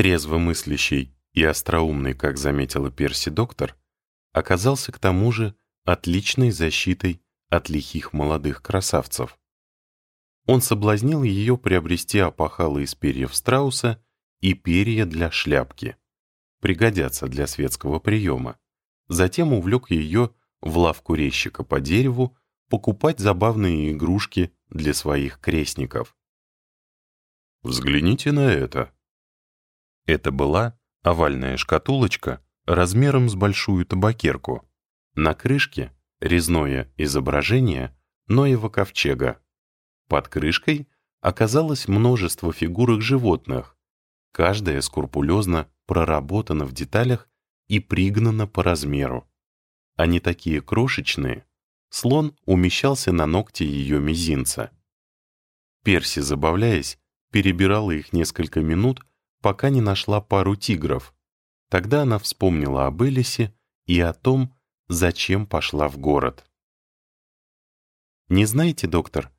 Трезвомыслящий и остроумный, как заметила Перси доктор, оказался к тому же отличной защитой от лихих молодых красавцев. Он соблазнил ее приобрести опахалы из перьев страуса и перья для шляпки. Пригодятся для светского приема. Затем увлек ее в лавку резчика по дереву покупать забавные игрушки для своих крестников. «Взгляните на это». Это была овальная шкатулочка размером с большую табакерку. На крышке резное изображение Ноева ковчега. Под крышкой оказалось множество фигурок животных, каждая скрупулезно проработана в деталях и пригнана по размеру. Они такие крошечные, слон умещался на ногте ее мизинца. Перси, забавляясь, перебирала их несколько минут, пока не нашла пару тигров. Тогда она вспомнила об Элисе и о том, зачем пошла в город. «Не знаете, доктор,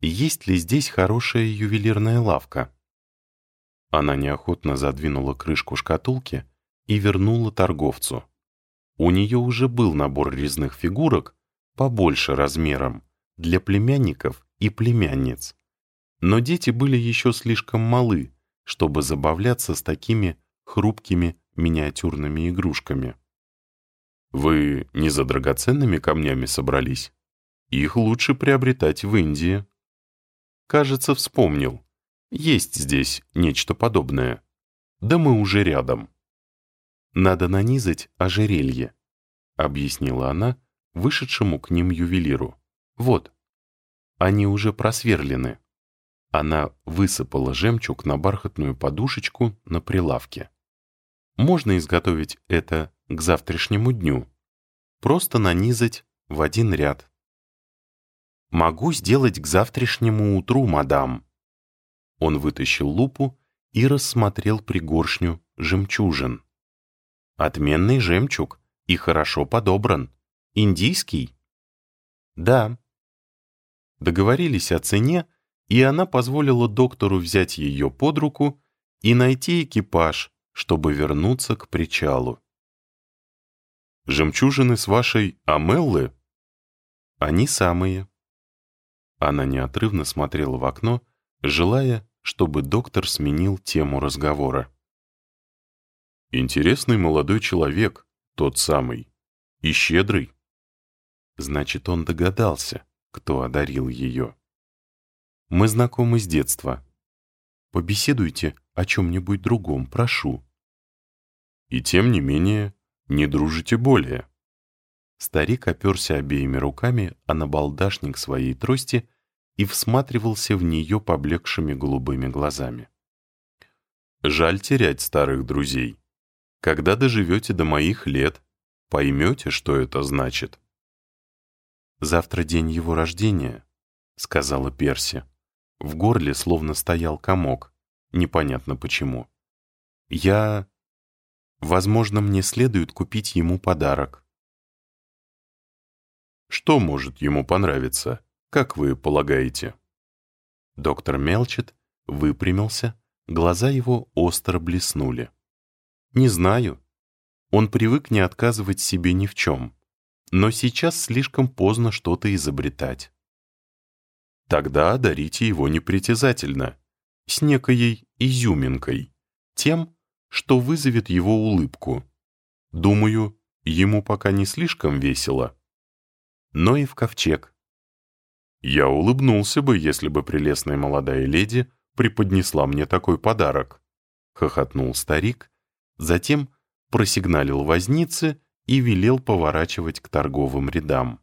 есть ли здесь хорошая ювелирная лавка?» Она неохотно задвинула крышку шкатулки и вернула торговцу. У нее уже был набор резных фигурок, побольше размером, для племянников и племянниц. Но дети были еще слишком малы, чтобы забавляться с такими хрупкими миниатюрными игрушками. Вы не за драгоценными камнями собрались? Их лучше приобретать в Индии. Кажется, вспомнил. Есть здесь нечто подобное. Да мы уже рядом. Надо нанизать ожерелье, объяснила она вышедшему к ним ювелиру. Вот, они уже просверлены. Она высыпала жемчуг на бархатную подушечку на прилавке. Можно изготовить это к завтрашнему дню. Просто нанизать в один ряд. «Могу сделать к завтрашнему утру, мадам». Он вытащил лупу и рассмотрел пригоршню жемчужин. «Отменный жемчуг и хорошо подобран. Индийский?» «Да». Договорились о цене, и она позволила доктору взять ее под руку и найти экипаж, чтобы вернуться к причалу. «Жемчужины с вашей Амеллы?» «Они самые». Она неотрывно смотрела в окно, желая, чтобы доктор сменил тему разговора. «Интересный молодой человек, тот самый, и щедрый». Значит, он догадался, кто одарил ее. «Мы знакомы с детства. Побеседуйте о чем-нибудь другом, прошу». «И тем не менее, не дружите более». Старик оперся обеими руками о набалдашник своей трости и всматривался в нее поблекшими голубыми глазами. «Жаль терять старых друзей. Когда доживете до моих лет, поймете, что это значит». «Завтра день его рождения», — сказала Перси. В горле словно стоял комок, непонятно почему. «Я Возможно, мне следует купить ему подарок. Что может ему понравиться, как вы полагаете? Доктор Мелчет выпрямился, глаза его остро блеснули. Не знаю. Он привык не отказывать себе ни в чем. Но сейчас слишком поздно что-то изобретать. Тогда одарите его непритязательно, с некоей изюминкой, тем, что вызовет его улыбку. Думаю, ему пока не слишком весело. Но и в ковчег. Я улыбнулся бы, если бы прелестная молодая леди преподнесла мне такой подарок. Хохотнул старик, затем просигналил вознице и велел поворачивать к торговым рядам.